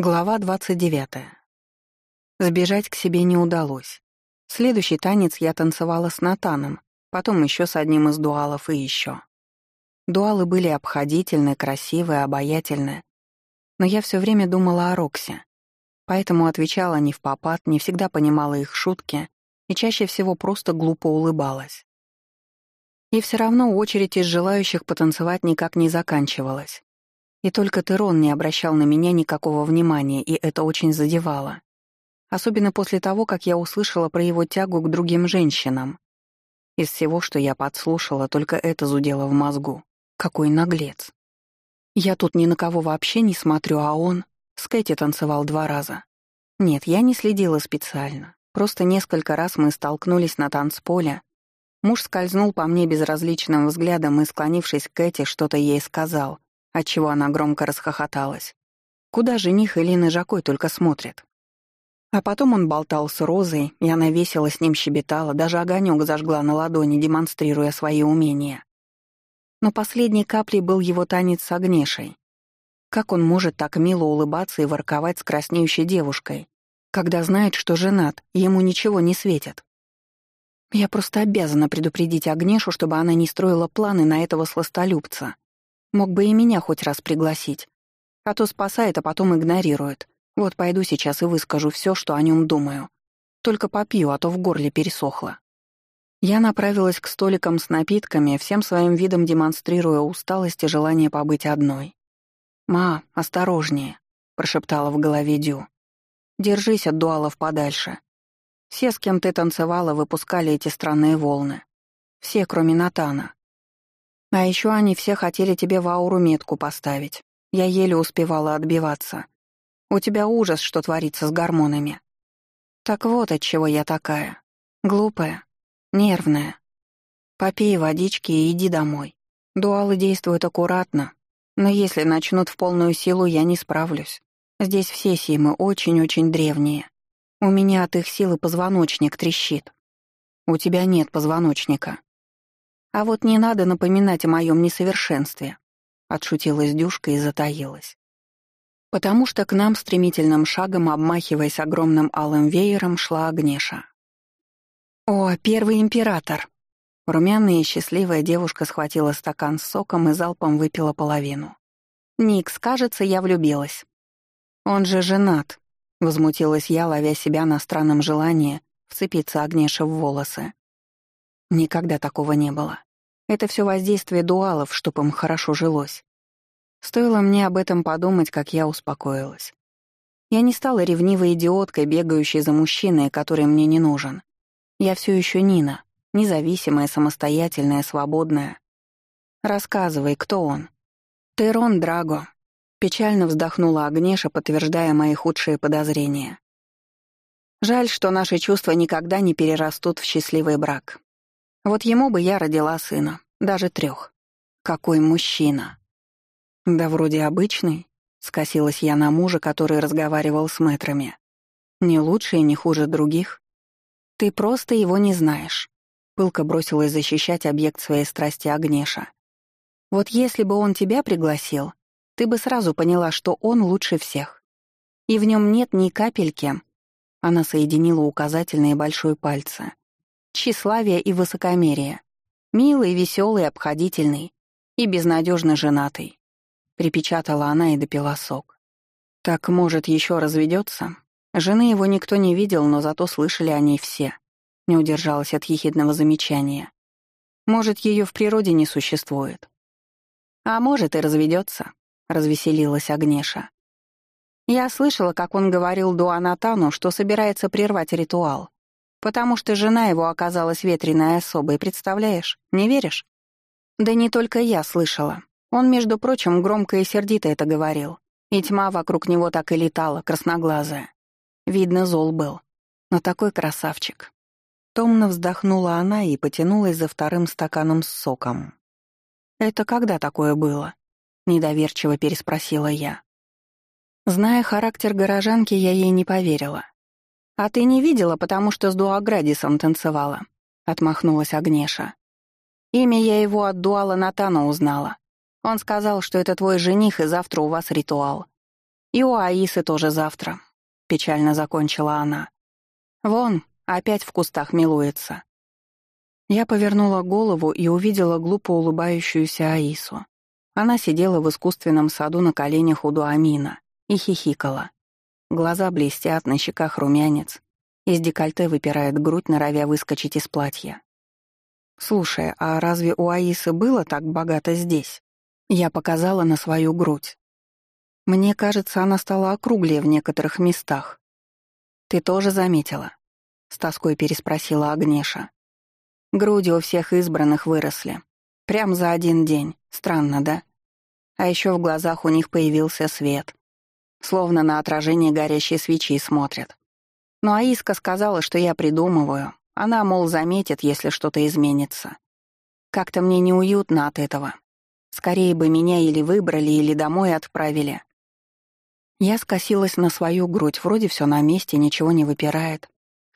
Глава 29. Сбежать к себе не удалось. Следующий танец я танцевала с Натаном, потом еще с одним из дуалов и еще. Дуалы были обходительны, красивые, обаятельны. Но я все время думала о Роксе. Поэтому отвечала не в попад, не всегда понимала их шутки и чаще всего просто глупо улыбалась. И все равно очередь из желающих потанцевать никак не заканчивалась. И только Терон не обращал на меня никакого внимания, и это очень задевало. Особенно после того, как я услышала про его тягу к другим женщинам. Из всего, что я подслушала, только это зудело в мозгу. Какой наглец. Я тут ни на кого вообще не смотрю, а он... С Кэти танцевал два раза. Нет, я не следила специально. Просто несколько раз мы столкнулись на танцполе. Муж скользнул по мне безразличным взглядом и, склонившись к Кэти, что-то ей сказал — отчего она громко расхохоталась. Куда жених Элины Жакой только смотрит? А потом он болтал с Розой, и она весело с ним щебетала, даже огонек зажгла на ладони, демонстрируя свои умения. Но последней каплей был его танец с Агнешей. Как он может так мило улыбаться и ворковать с краснеющей девушкой, когда знает, что женат, ему ничего не светит? Я просто обязана предупредить Агнешу, чтобы она не строила планы на этого сластолюбца. Мог бы и меня хоть раз пригласить. А то спасает, а потом игнорирует. Вот пойду сейчас и выскажу все, что о нем думаю. Только попью, а то в горле пересохло. Я направилась к столикам с напитками, всем своим видом демонстрируя усталость и желание побыть одной. «Ма, осторожнее», — прошептала в голове Дю. «Держись от дуалов подальше. Все, с кем ты танцевала, выпускали эти странные волны. Все, кроме Натана. А еще они все хотели тебе в ауру метку поставить. Я еле успевала отбиваться. У тебя ужас, что творится с гормонами. Так вот от чего я такая. Глупая, нервная. Попей водички и иди домой. Дуалы действуют аккуратно, но если начнут в полную силу, я не справлюсь. Здесь все симы очень-очень древние. У меня от их силы позвоночник трещит. У тебя нет позвоночника. А вот не надо напоминать о моем несовершенстве», — отшутилась Дюшка и затаилась. Потому что к нам стремительным шагом, обмахиваясь огромным алым веером, шла Агнеша. «О, первый император!» Румяная и счастливая девушка схватила стакан с соком и залпом выпила половину. «Никс, кажется, я влюбилась». «Он же женат», — возмутилась я, ловя себя на странном желании вцепиться Агнеше в волосы. Никогда такого не было. Это все воздействие дуалов, чтоб им хорошо жилось. Стоило мне об этом подумать, как я успокоилась. Я не стала ревнивой идиоткой, бегающей за мужчиной, который мне не нужен. Я все еще Нина, независимая, самостоятельная, свободная. Рассказывай, кто он? Терон Драго. Печально вздохнула Агнеша, подтверждая мои худшие подозрения. Жаль, что наши чувства никогда не перерастут в счастливый брак. Вот ему бы я родила сына, даже трех. Какой мужчина. Да вроде обычный, скосилась я на мужа, который разговаривал с мэтрами. Не лучше и не хуже других. Ты просто его не знаешь. Пылко бросилась защищать объект своей страсти Агнеша. Вот если бы он тебя пригласил, ты бы сразу поняла, что он лучше всех. И в нем нет ни капельки. Она соединила указательные и большой пальцы тщеславие и высокомерие. Милый, веселый, обходительный и безнадежно женатый. Припечатала она и допила сок. Так, может, еще разведется? Жены его никто не видел, но зато слышали о ней все. Не удержалась от ехидного замечания. Может, ее в природе не существует. А может, и разведется, развеселилась Агнеша. Я слышала, как он говорил Дуанатану, что собирается прервать ритуал. Потому что жена его оказалась ветреной особой, представляешь? Не веришь? Да не только я слышала. Он, между прочим, громко и сердито это говорил. И тьма вокруг него так и летала, красноглазая. Видно, зол был. Но такой красавчик. Томно вздохнула она и потянулась за вторым стаканом с соком. «Это когда такое было?» — недоверчиво переспросила я. Зная характер горожанки, я ей не поверила. «А ты не видела, потому что с Дуаградисом танцевала», — отмахнулась Агнеша. «Имя я его от Дуала Натана узнала. Он сказал, что это твой жених, и завтра у вас ритуал. И у Аисы тоже завтра», — печально закончила она. «Вон, опять в кустах милуется». Я повернула голову и увидела глупо улыбающуюся Аису. Она сидела в искусственном саду на коленях у Дуамина и хихикала. Глаза блестят, на щеках румянец. Из декольте выпирает грудь, норовя выскочить из платья. «Слушай, а разве у Аисы было так богато здесь?» Я показала на свою грудь. Мне кажется, она стала округлее в некоторых местах. «Ты тоже заметила?» — с тоской переспросила Агнеша. Груди у всех избранных выросли. Прям за один день. Странно, да? А еще в глазах у них появился свет. Словно на отражение горящей свечи смотрят. Ну а Иска сказала, что я придумываю. Она, мол, заметит, если что-то изменится. Как-то мне неуютно от этого. Скорее бы меня или выбрали, или домой отправили. Я скосилась на свою грудь, вроде все на месте, ничего не выпирает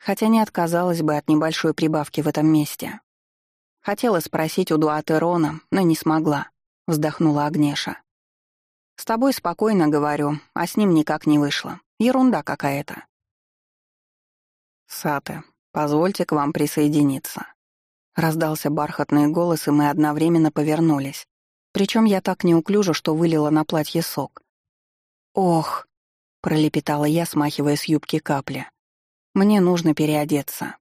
хотя не отказалась бы от небольшой прибавки в этом месте. Хотела спросить у Дуатерона, но не смогла, вздохнула Агнеша. С тобой спокойно говорю, а с ним никак не вышло. Ерунда какая-то. Саты, позвольте к вам присоединиться. Раздался бархатный голос, и мы одновременно повернулись. Причем я так неуклюже, что вылила на платье сок. «Ох!» — пролепетала я, смахивая с юбки капли. Мне нужно переодеться».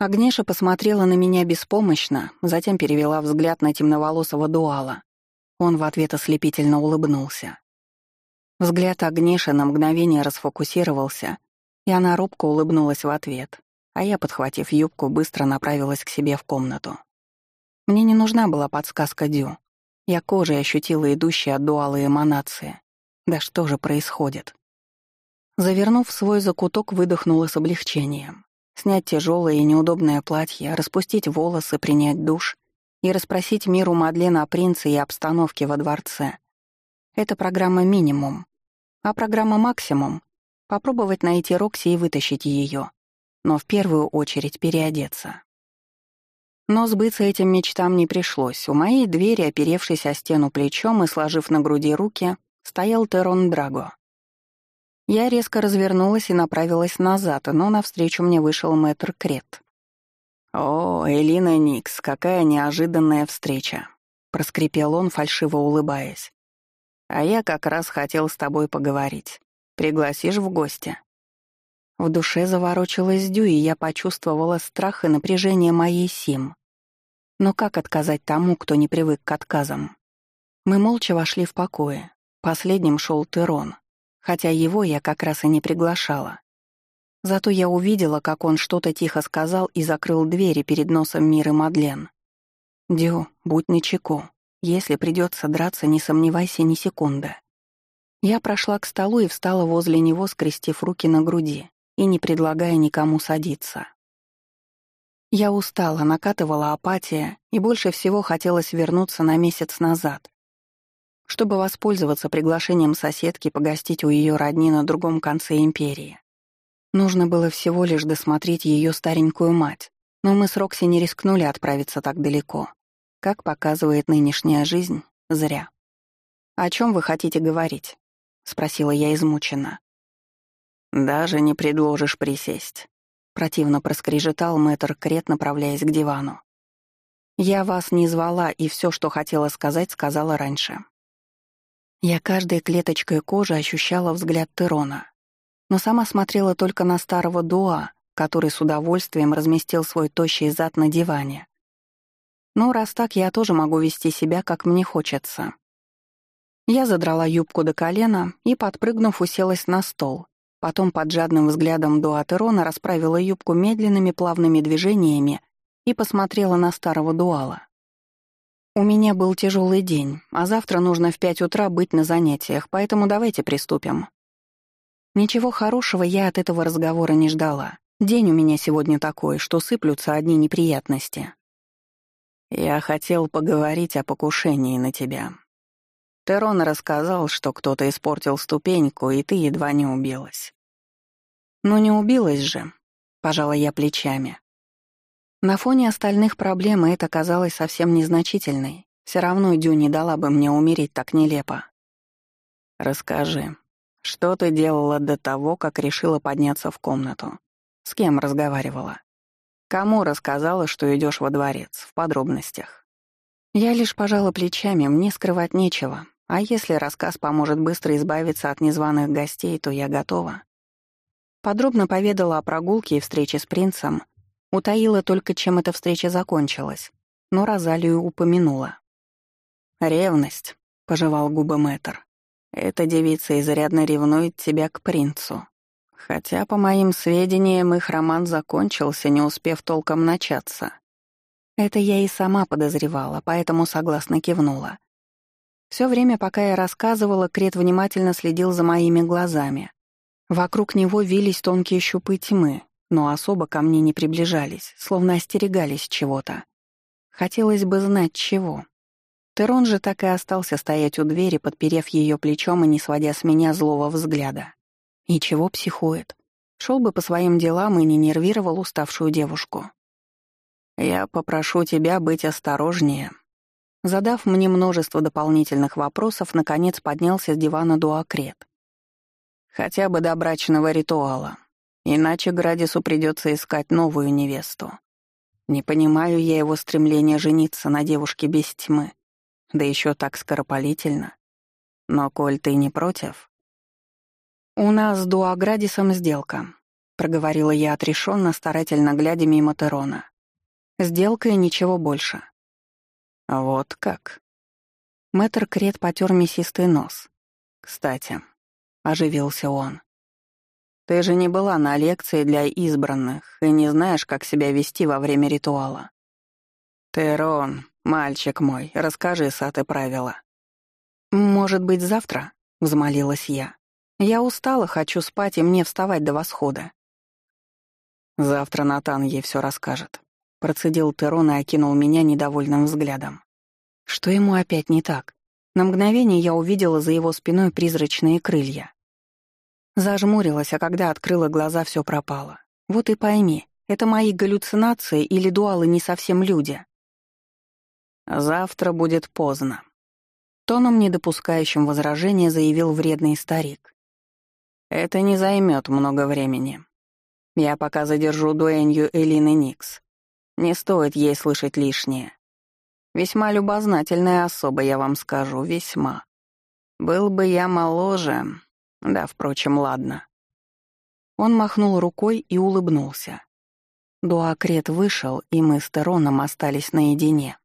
Агнеша посмотрела на меня беспомощно, затем перевела взгляд на темноволосого дуала. Он в ответ ослепительно улыбнулся. Взгляд Агнеши на мгновение расфокусировался, и она робко улыбнулась в ответ, а я, подхватив юбку, быстро направилась к себе в комнату. Мне не нужна была подсказка Дю. Я кожей ощутила идущие от дуала эманации. Да что же происходит? Завернув свой закуток, выдохнула с облегчением. Снять тяжелое и неудобное платье, распустить волосы, принять душ и расспросить миру Мадлен о принце и обстановке во дворце. Это программа «Минимум». А программа «Максимум» — попробовать найти Рокси и вытащить ее. Но в первую очередь переодеться. Но сбыться этим мечтам не пришлось. У моей двери, оперевшись о стену плечом и сложив на груди руки, стоял Терон Драго. Я резко развернулась и направилась назад, но навстречу мне вышел мэтр Крет. «О, Элина Никс, какая неожиданная встреча!» — проскрипел он, фальшиво улыбаясь. «А я как раз хотел с тобой поговорить. Пригласишь в гости?» В душе заворочилась Дю, и я почувствовала страх и напряжение моей Сим. Но как отказать тому, кто не привык к отказам? Мы молча вошли в покое. Последним шел Терон хотя его я как раз и не приглашала. Зато я увидела, как он что-то тихо сказал и закрыл двери перед носом Миры Мадлен. «Дю, будь начеку. Если придется драться, не сомневайся ни секунды». Я прошла к столу и встала возле него, скрестив руки на груди и не предлагая никому садиться. Я устала, накатывала апатия, и больше всего хотелось вернуться на месяц назад, чтобы воспользоваться приглашением соседки погостить у ее родни на другом конце империи. Нужно было всего лишь досмотреть ее старенькую мать, но мы с Рокси не рискнули отправиться так далеко. Как показывает нынешняя жизнь, зря. «О чем вы хотите говорить?» — спросила я измученно. «Даже не предложишь присесть», — противно проскрежетал мэтр Крет, направляясь к дивану. «Я вас не звала, и все, что хотела сказать, сказала раньше. Я каждой клеточкой кожи ощущала взгляд Терона, но сама смотрела только на старого Дуа, который с удовольствием разместил свой тощий зад на диване. Ну, раз так, я тоже могу вести себя, как мне хочется. Я задрала юбку до колена и, подпрыгнув, уселась на стол. Потом под жадным взглядом Дуа Терона расправила юбку медленными плавными движениями и посмотрела на старого Дуала. «У меня был тяжелый день, а завтра нужно в пять утра быть на занятиях, поэтому давайте приступим». Ничего хорошего я от этого разговора не ждала. День у меня сегодня такой, что сыплются одни неприятности. «Я хотел поговорить о покушении на тебя. Терон рассказал, что кто-то испортил ступеньку, и ты едва не убилась». «Ну не убилась же», — пожала я плечами. На фоне остальных проблем это казалось совсем незначительной. Все равно Дю не дала бы мне умереть так нелепо. «Расскажи, что ты делала до того, как решила подняться в комнату? С кем разговаривала? Кому рассказала, что идешь во дворец? В подробностях?» Я лишь пожала плечами, мне скрывать нечего. А если рассказ поможет быстро избавиться от незваных гостей, то я готова. Подробно поведала о прогулке и встрече с принцем, утаила только, чем эта встреча закончилась, но Розалию упомянула. «Ревность», — пожевал губы мэтр. «Эта девица изрядно ревнует тебя к принцу. Хотя, по моим сведениям, их роман закончился, не успев толком начаться. Это я и сама подозревала, поэтому согласно кивнула. Все время, пока я рассказывала, Крет внимательно следил за моими глазами. Вокруг него вились тонкие щупы тьмы, но особо ко мне не приближались, словно остерегались чего-то. Хотелось бы знать, чего. Терон же так и остался стоять у двери, подперев ее плечом и не сводя с меня злого взгляда. И чего психует? Шел бы по своим делам и не нервировал уставшую девушку. «Я попрошу тебя быть осторожнее», Задав мне множество дополнительных вопросов, наконец поднялся с дивана Дуакрет. Хотя бы до брачного ритуала. Иначе Градису придется искать новую невесту. Не понимаю я его стремления жениться на девушке без тьмы. Да еще так скоропалительно. Но, коль ты не против... «У нас с Дуаградисом сделка», — проговорила я отрешенно, старательно глядя мимо Терона. «Сделка и ничего больше. «Вот как?» Мэтр Крет потер мясистый нос. «Кстати», — оживился он, — «ты же не была на лекции для избранных и не знаешь, как себя вести во время ритуала. Терон, мальчик мой, расскажи саты правила». «Может быть, завтра?» — взмолилась я. «Я устала, хочу спать, и мне вставать до восхода». «Завтра Натан ей все расскажет», Процедил Терон и окинул меня недовольным взглядом. Что ему опять не так? На мгновение я увидела за его спиной призрачные крылья. Зажмурилась, а когда открыла глаза, все пропало. Вот и пойми, это мои галлюцинации или дуалы не совсем люди. «Завтра будет поздно», — тоном, не допускающим возражения, заявил вредный старик. «Это не займет много времени. Я пока задержу дуэнью Элины Никс. Не стоит ей слышать лишнее. Весьма любознательная особа, я вам скажу, весьма. Был бы я моложе... Да, впрочем, ладно. Он махнул рукой и улыбнулся. Дуакрет вышел, и мы с Тероном остались наедине.